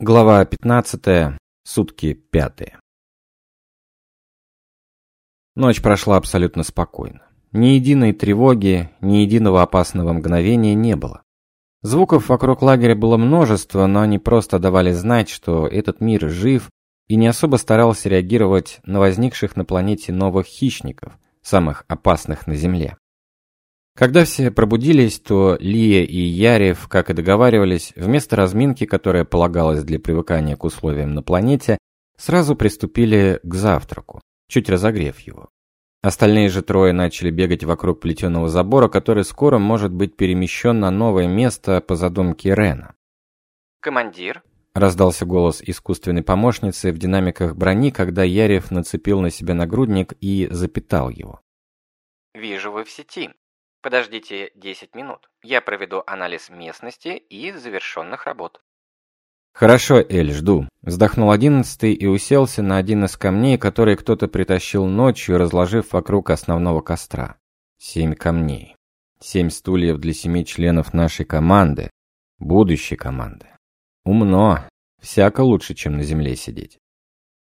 Глава 15. Сутки пятые. Ночь прошла абсолютно спокойно. Ни единой тревоги, ни единого опасного мгновения не было. Звуков вокруг лагеря было множество, но они просто давали знать, что этот мир жив и не особо старался реагировать на возникших на планете новых хищников, самых опасных на Земле. Когда все пробудились, то Лия и Ярев, как и договаривались, вместо разминки, которая полагалась для привыкания к условиям на планете, сразу приступили к завтраку, чуть разогрев его. Остальные же трое начали бегать вокруг плетеного забора, который скоро может быть перемещен на новое место по задумке Рена. «Командир?» – раздался голос искусственной помощницы в динамиках брони, когда Ярев нацепил на себя нагрудник и запитал его. «Вижу, вы в сети. Подождите 10 минут. Я проведу анализ местности и завершенных работ. Хорошо, Эль, жду. Вздохнул одиннадцатый и уселся на один из камней, который кто-то притащил ночью, разложив вокруг основного костра. Семь камней. Семь стульев для семи членов нашей команды. Будущей команды. Умно. Всяко лучше, чем на земле сидеть.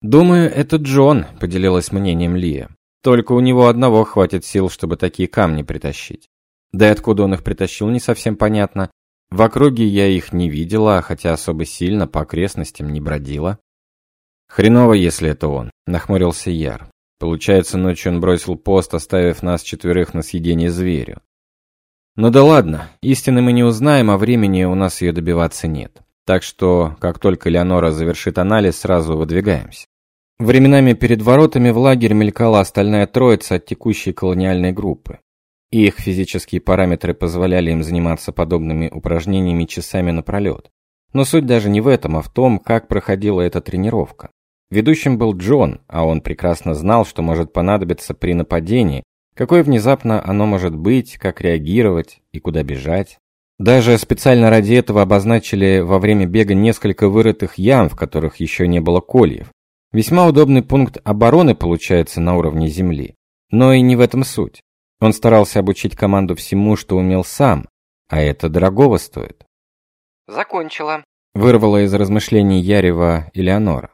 Думаю, это Джон, поделилась мнением Лия. Только у него одного хватит сил, чтобы такие камни притащить. Да и откуда он их притащил, не совсем понятно. В округе я их не видела, хотя особо сильно по окрестностям не бродила. Хреново, если это он, нахмурился Яр. Получается, ночью он бросил пост, оставив нас четверых на съедение зверю. Ну да ладно, истины мы не узнаем, а времени у нас ее добиваться нет. Так что, как только Леонора завершит анализ, сразу выдвигаемся. Временами перед воротами в лагерь мелькала остальная троица от текущей колониальной группы. Их физические параметры позволяли им заниматься подобными упражнениями часами напролет. Но суть даже не в этом, а в том, как проходила эта тренировка. Ведущим был Джон, а он прекрасно знал, что может понадобиться при нападении, какое внезапно оно может быть, как реагировать и куда бежать. Даже специально ради этого обозначили во время бега несколько вырытых ям, в которых еще не было кольев. Весьма удобный пункт обороны получается на уровне земли. Но и не в этом суть. Он старался обучить команду всему, что умел сам, а это дорогого стоит. Закончила. Вырвала из размышлений Ярева Элеонора.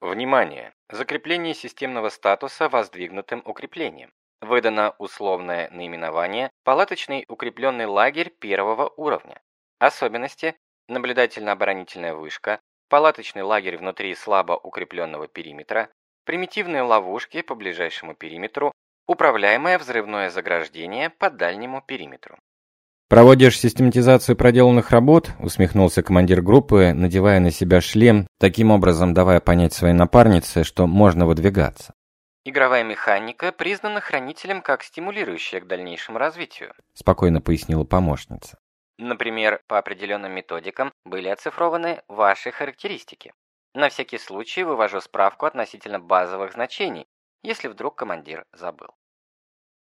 Внимание! Закрепление системного статуса воздвигнутым укреплением. Выдано условное наименование «Палаточный укрепленный лагерь первого уровня». Особенности – наблюдательно-оборонительная вышка, палаточный лагерь внутри слабо укрепленного периметра, примитивные ловушки по ближайшему периметру, управляемое взрывное заграждение по дальнему периметру. «Проводишь систематизацию проделанных работ?» – усмехнулся командир группы, надевая на себя шлем, таким образом давая понять своей напарнице, что можно выдвигаться. «Игровая механика признана хранителем как стимулирующая к дальнейшему развитию», – спокойно пояснила помощница. Например, по определенным методикам были оцифрованы ваши характеристики. На всякий случай вывожу справку относительно базовых значений, если вдруг командир забыл.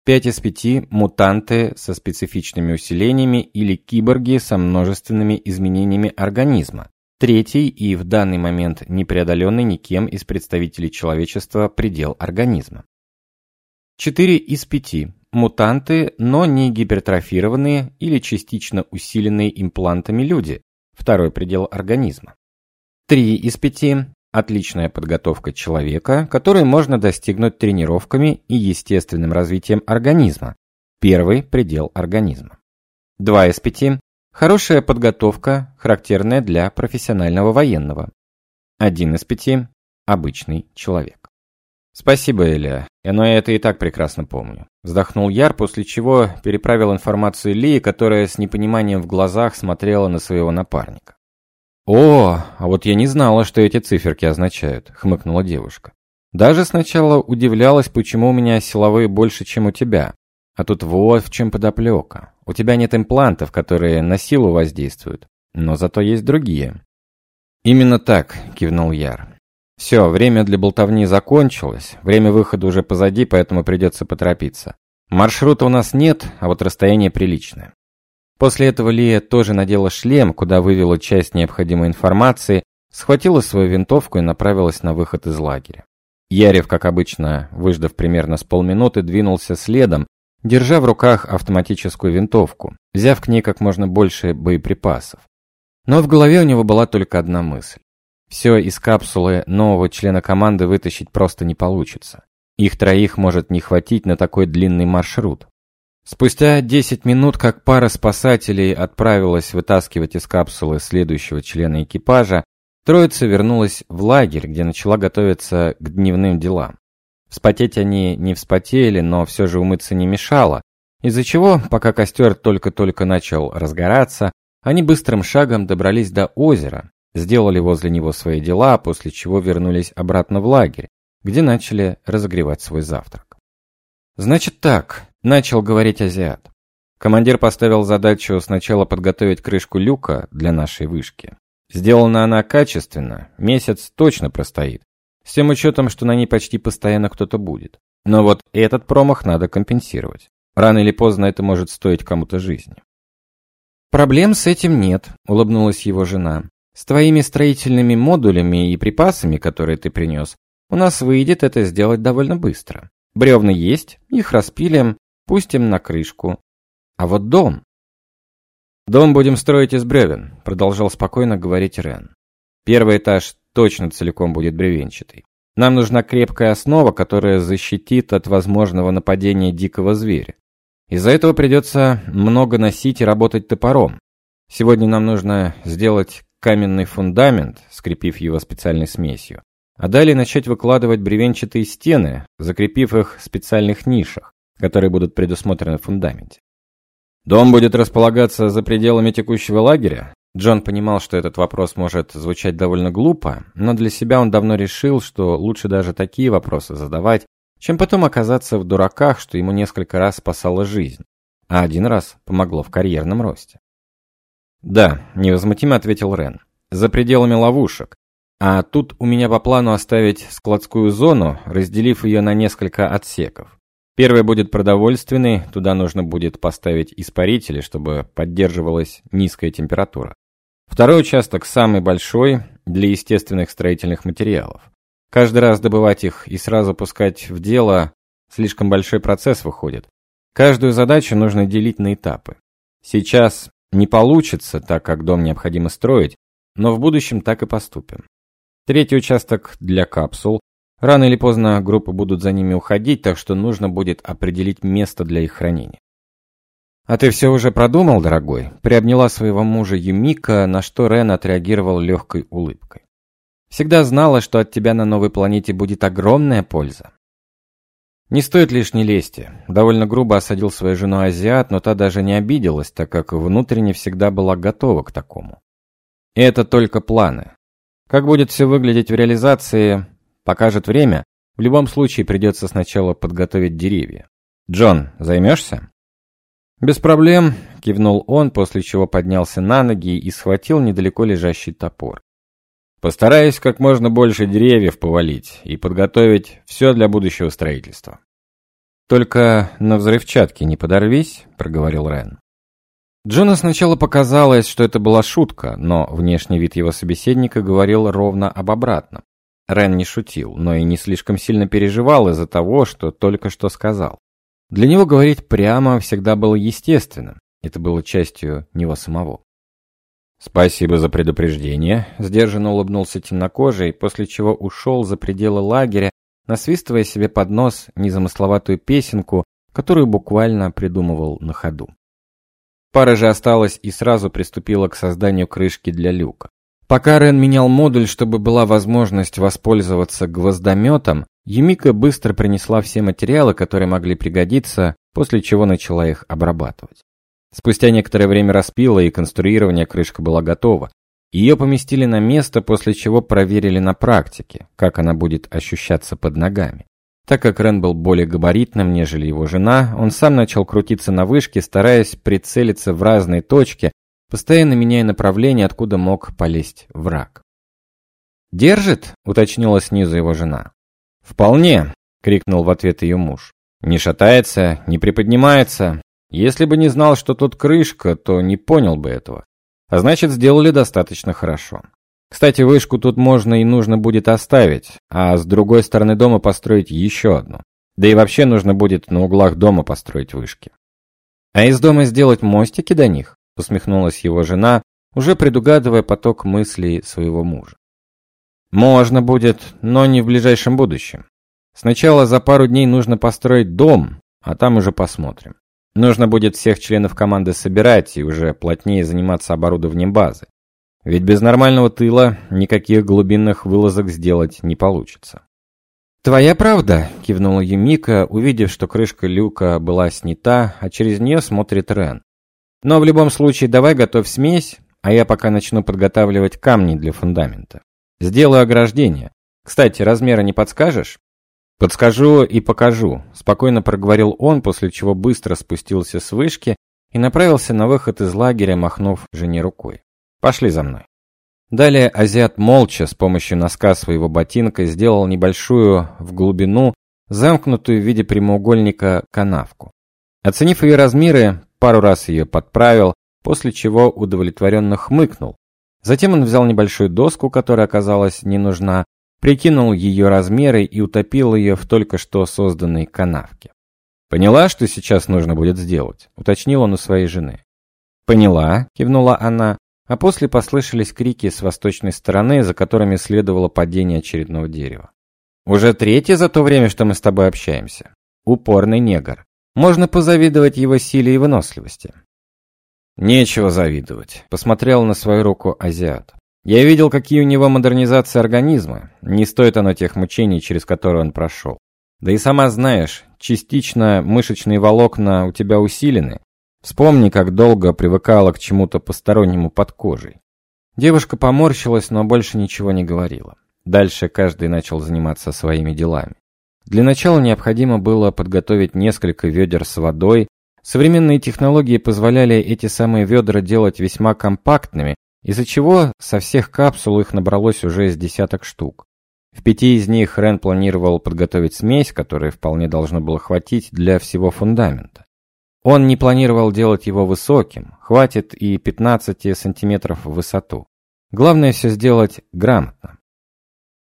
5 из 5 – мутанты со специфичными усилениями или киборги со множественными изменениями организма. Третий и в данный момент непреодоленный никем из представителей человечества предел организма. 4 из 5 Мутанты, но не гипертрофированные или частично усиленные имплантами люди, второй предел организма. Три из пяти – отличная подготовка человека, которую можно достигнуть тренировками и естественным развитием организма, первый предел организма. Два из пяти – хорошая подготовка, характерная для профессионального военного. Один из пяти – обычный человек. Спасибо, Эля. Но я это и так прекрасно помню. Вздохнул Яр, после чего переправил информацию Ли, которая с непониманием в глазах смотрела на своего напарника. «О, а вот я не знала, что эти циферки означают», — хмыкнула девушка. «Даже сначала удивлялась, почему у меня силовые больше, чем у тебя. А тут вот в чем подоплека. У тебя нет имплантов, которые на силу воздействуют, но зато есть другие». «Именно так», — кивнул Яр. Все, время для болтовни закончилось, время выхода уже позади, поэтому придется поторопиться. Маршрута у нас нет, а вот расстояние приличное. После этого Лия тоже надела шлем, куда вывела часть необходимой информации, схватила свою винтовку и направилась на выход из лагеря. Ярев, как обычно, выждав примерно с полминуты, двинулся следом, держа в руках автоматическую винтовку, взяв к ней как можно больше боеприпасов. Но в голове у него была только одна мысль. Все из капсулы нового члена команды вытащить просто не получится. Их троих может не хватить на такой длинный маршрут. Спустя 10 минут, как пара спасателей отправилась вытаскивать из капсулы следующего члена экипажа, троица вернулась в лагерь, где начала готовиться к дневным делам. Вспотеть они не вспотели, но все же умыться не мешало, из-за чего, пока костер только-только начал разгораться, они быстрым шагом добрались до озера, сделали возле него свои дела, после чего вернулись обратно в лагерь, где начали разогревать свой завтрак. «Значит так», — начал говорить азиат. Командир поставил задачу сначала подготовить крышку люка для нашей вышки. Сделана она качественно, месяц точно простоит, с тем учетом, что на ней почти постоянно кто-то будет. Но вот этот промах надо компенсировать. Рано или поздно это может стоить кому-то жизни. «Проблем с этим нет», — улыбнулась его жена. «С твоими строительными модулями и припасами, которые ты принес, у нас выйдет это сделать довольно быстро. Бревна есть, их распилим, пустим на крышку. А вот дом...» «Дом будем строить из бревен», — продолжал спокойно говорить Рен. «Первый этаж точно целиком будет бревенчатый. Нам нужна крепкая основа, которая защитит от возможного нападения дикого зверя. Из-за этого придется много носить и работать топором. Сегодня нам нужно сделать каменный фундамент, скрепив его специальной смесью, а далее начать выкладывать бревенчатые стены, закрепив их в специальных нишах, которые будут предусмотрены в фундаменте. Дом будет располагаться за пределами текущего лагеря? Джон понимал, что этот вопрос может звучать довольно глупо, но для себя он давно решил, что лучше даже такие вопросы задавать, чем потом оказаться в дураках, что ему несколько раз спасало жизнь, а один раз помогло в карьерном росте. «Да», — невозмутимо ответил Рен, — «за пределами ловушек. А тут у меня по плану оставить складскую зону, разделив ее на несколько отсеков. Первый будет продовольственный, туда нужно будет поставить испарители, чтобы поддерживалась низкая температура. Второй участок самый большой для естественных строительных материалов. Каждый раз добывать их и сразу пускать в дело слишком большой процесс выходит. Каждую задачу нужно делить на этапы. Сейчас не получится, так как дом необходимо строить, но в будущем так и поступим. Третий участок для капсул. Рано или поздно группы будут за ними уходить, так что нужно будет определить место для их хранения. «А ты все уже продумал, дорогой?» Приобняла своего мужа Юмика, на что Рен отреагировал легкой улыбкой. Всегда знала, что от тебя на новой планете будет огромная польза. Не стоит лишней лести. Довольно грубо осадил свою жену азиат, но та даже не обиделась, так как внутренне всегда была готова к такому. И это только планы. Как будет все выглядеть в реализации, покажет время. В любом случае придется сначала подготовить деревья. Джон, займешься? Без проблем, кивнул он, после чего поднялся на ноги и схватил недалеко лежащий топор. Постараюсь как можно больше деревьев повалить и подготовить все для будущего строительства. Только на взрывчатке не подорвись, проговорил Рен. Джону сначала показалось, что это была шутка, но внешний вид его собеседника говорил ровно об обратном. Рен не шутил, но и не слишком сильно переживал из-за того, что только что сказал. Для него говорить прямо всегда было естественным. Это было частью него самого. «Спасибо за предупреждение», — сдержанно улыбнулся темнокожий, после чего ушел за пределы лагеря, насвистывая себе под нос незамысловатую песенку, которую буквально придумывал на ходу. Пара же осталась и сразу приступила к созданию крышки для люка. Пока Рен менял модуль, чтобы была возможность воспользоваться гвоздометом, Юмика быстро принесла все материалы, которые могли пригодиться, после чего начала их обрабатывать. Спустя некоторое время распила и конструирование крышка была готова. Ее поместили на место, после чего проверили на практике, как она будет ощущаться под ногами. Так как Рен был более габаритным, нежели его жена, он сам начал крутиться на вышке, стараясь прицелиться в разные точки, постоянно меняя направление, откуда мог полезть враг. «Держит?» — уточнила снизу его жена. «Вполне!» — крикнул в ответ ее муж. «Не шатается, не приподнимается, если бы не знал, что тут крышка, то не понял бы этого. А значит, сделали достаточно хорошо. Кстати, вышку тут можно и нужно будет оставить, а с другой стороны дома построить еще одну. Да и вообще нужно будет на углах дома построить вышки. А из дома сделать мостики до них? Усмехнулась его жена, уже предугадывая поток мыслей своего мужа. Можно будет, но не в ближайшем будущем. Сначала за пару дней нужно построить дом, а там уже посмотрим. Нужно будет всех членов команды собирать и уже плотнее заниматься оборудованием базы. Ведь без нормального тыла никаких глубинных вылазок сделать не получится. «Твоя правда», — кивнула Юмика, увидев, что крышка люка была снята, а через нее смотрит Рен. «Но в любом случае давай готовь смесь, а я пока начну подготавливать камни для фундамента. Сделаю ограждение. Кстати, размеры не подскажешь?» «Подскажу и покажу», – спокойно проговорил он, после чего быстро спустился с вышки и направился на выход из лагеря, махнув жене рукой. «Пошли за мной». Далее азиат молча с помощью носка своего ботинка сделал небольшую в глубину, замкнутую в виде прямоугольника канавку. Оценив ее размеры, пару раз ее подправил, после чего удовлетворенно хмыкнул. Затем он взял небольшую доску, которая оказалась не нужна, прикинул ее размеры и утопил ее в только что созданной канавке. «Поняла, что сейчас нужно будет сделать?» – уточнил он у своей жены. «Поняла», – кивнула она, а после послышались крики с восточной стороны, за которыми следовало падение очередного дерева. «Уже третье за то время, что мы с тобой общаемся. Упорный негр. Можно позавидовать его силе и выносливости». «Нечего завидовать», – посмотрел на свою руку азиат. Я видел, какие у него модернизации организма. Не стоит оно тех мучений, через которые он прошел. Да и сама знаешь, частично мышечные волокна у тебя усилены. Вспомни, как долго привыкала к чему-то постороннему под кожей. Девушка поморщилась, но больше ничего не говорила. Дальше каждый начал заниматься своими делами. Для начала необходимо было подготовить несколько ведер с водой. Современные технологии позволяли эти самые ведра делать весьма компактными, из-за чего со всех капсул их набралось уже из десяток штук. В пяти из них Рен планировал подготовить смесь, которой вполне должно было хватить для всего фундамента. Он не планировал делать его высоким, хватит и 15 сантиметров в высоту. Главное все сделать грамотно.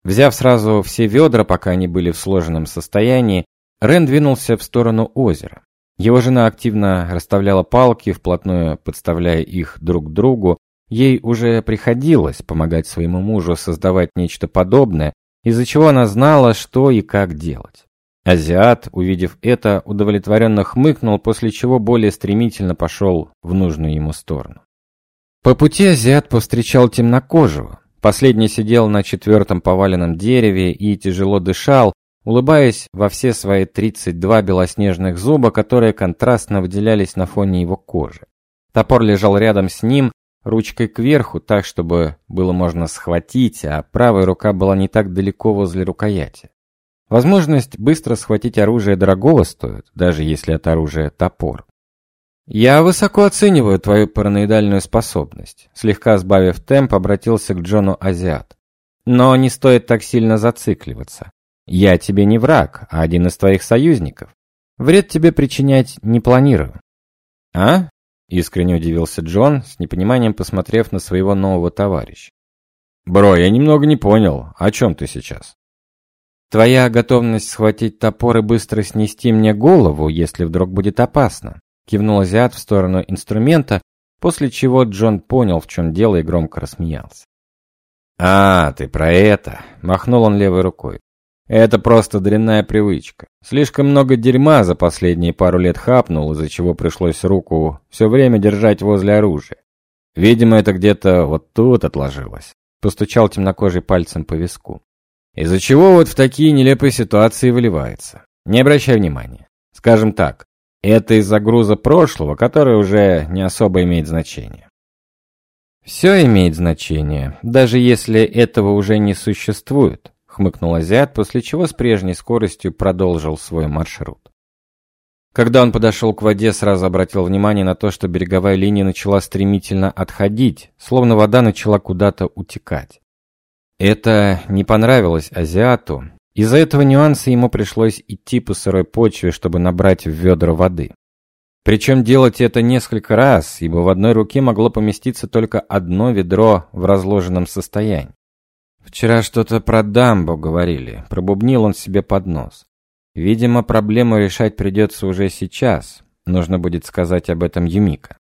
Взяв сразу все ведра, пока они были в сложенном состоянии, Рен двинулся в сторону озера. Его жена активно расставляла палки, вплотную подставляя их друг к другу, Ей уже приходилось помогать своему мужу создавать нечто подобное, из-за чего она знала, что и как делать. Азиат, увидев это, удовлетворенно хмыкнул, после чего более стремительно пошел в нужную ему сторону. По пути азиат повстречал темнокожего. Последний сидел на четвертом поваленном дереве и тяжело дышал, улыбаясь во все свои 32 белоснежных зуба, которые контрастно выделялись на фоне его кожи. Топор лежал рядом с ним, ручкой кверху, так, чтобы было можно схватить, а правая рука была не так далеко возле рукояти. Возможность быстро схватить оружие дорогого стоит, даже если это оружие топор. «Я высоко оцениваю твою параноидальную способность», слегка сбавив темп, обратился к Джону Азиат. «Но не стоит так сильно зацикливаться. Я тебе не враг, а один из твоих союзников. Вред тебе причинять не планирую». «А? Искренне удивился Джон, с непониманием посмотрев на своего нового товарища. «Бро, я немного не понял. О чем ты сейчас?» «Твоя готовность схватить топор и быстро снести мне голову, если вдруг будет опасно», кивнул азиат в сторону инструмента, после чего Джон понял, в чем дело, и громко рассмеялся. «А, ты про это!» – махнул он левой рукой. Это просто дрянная привычка. Слишком много дерьма за последние пару лет хапнул, из-за чего пришлось руку все время держать возле оружия. Видимо, это где-то вот тут отложилось. Постучал темнокожий пальцем по виску. Из-за чего вот в такие нелепые ситуации выливается. Не обращай внимания. Скажем так, это из-за груза прошлого, который уже не особо имеет значение. Все имеет значение, даже если этого уже не существует хмыкнул азиат, после чего с прежней скоростью продолжил свой маршрут. Когда он подошел к воде, сразу обратил внимание на то, что береговая линия начала стремительно отходить, словно вода начала куда-то утекать. Это не понравилось азиату. Из-за этого нюанса ему пришлось идти по сырой почве, чтобы набрать в ведра воды. Причем делать это несколько раз, ибо в одной руке могло поместиться только одно ведро в разложенном состоянии. Вчера что-то про дамбу говорили, пробубнил он себе под нос. Видимо, проблему решать придется уже сейчас. Нужно будет сказать об этом Юмика.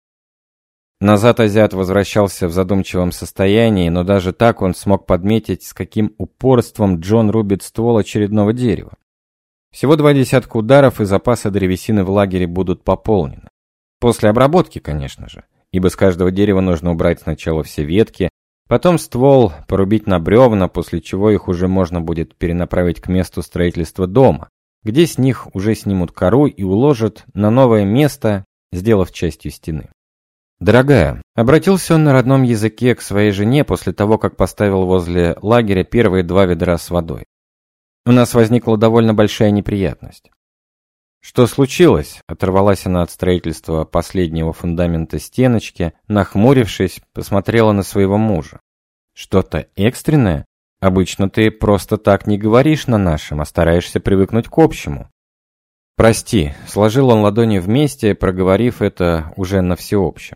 Назад азиат возвращался в задумчивом состоянии, но даже так он смог подметить, с каким упорством Джон рубит ствол очередного дерева. Всего два десятка ударов, и запасы древесины в лагере будут пополнены. После обработки, конечно же, ибо с каждого дерева нужно убрать сначала все ветки, потом ствол порубить на бревна, после чего их уже можно будет перенаправить к месту строительства дома, где с них уже снимут кору и уложат на новое место, сделав частью стены. «Дорогая», — обратился он на родном языке к своей жене после того, как поставил возле лагеря первые два ведра с водой. «У нас возникла довольно большая неприятность». «Что случилось?» — оторвалась она от строительства последнего фундамента стеночки, нахмурившись, посмотрела на своего мужа. «Что-то экстренное? Обычно ты просто так не говоришь на нашем, а стараешься привыкнуть к общему». «Прости», — сложил он ладони вместе, проговорив это уже на всеобщем.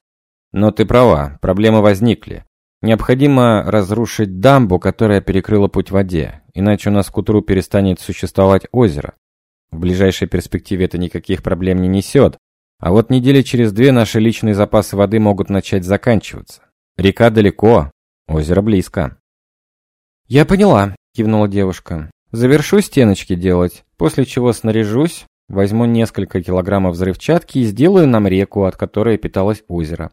Но ты права, проблемы возникли. Необходимо разрушить дамбу, которая перекрыла путь воде, иначе у нас к утру перестанет существовать озеро. В ближайшей перспективе это никаких проблем не несет, а вот недели через две наши личные запасы воды могут начать заканчиваться. Река далеко, озеро близко. «Я поняла», – кивнула девушка. «Завершу стеночки делать, после чего снаряжусь, возьму несколько килограммов взрывчатки и сделаю нам реку, от которой питалось озеро.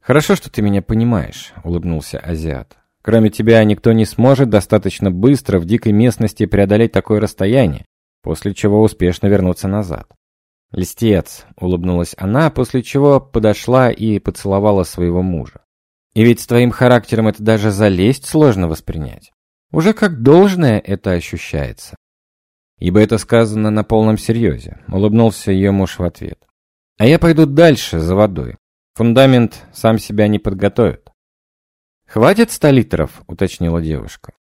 «Хорошо, что ты меня понимаешь», — улыбнулся азиат. «Кроме тебя никто не сможет достаточно быстро в дикой местности преодолеть такое расстояние, после чего успешно вернуться назад». «Листец», — улыбнулась она, после чего подошла и поцеловала своего мужа. «И ведь с твоим характером это даже залезть сложно воспринять. Уже как должное это ощущается». «Ибо это сказано на полном серьезе», — улыбнулся ее муж в ответ. «А я пойду дальше, за водой. Фундамент сам себя не подготовит. «Хватит ста литров?» – уточнила девушка.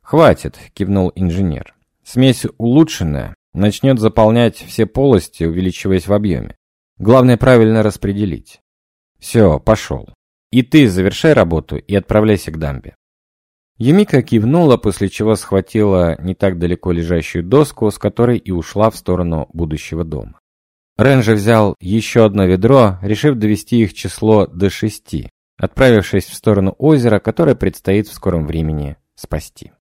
«Хватит», – кивнул инженер. «Смесь улучшенная, начнет заполнять все полости, увеличиваясь в объеме. Главное правильно распределить. Все, пошел. И ты завершай работу и отправляйся к дамбе». Юмика кивнула, после чего схватила не так далеко лежащую доску, с которой и ушла в сторону будущего дома. Рен взял еще одно ведро, решив довести их число до шести, отправившись в сторону озера, которое предстоит в скором времени спасти.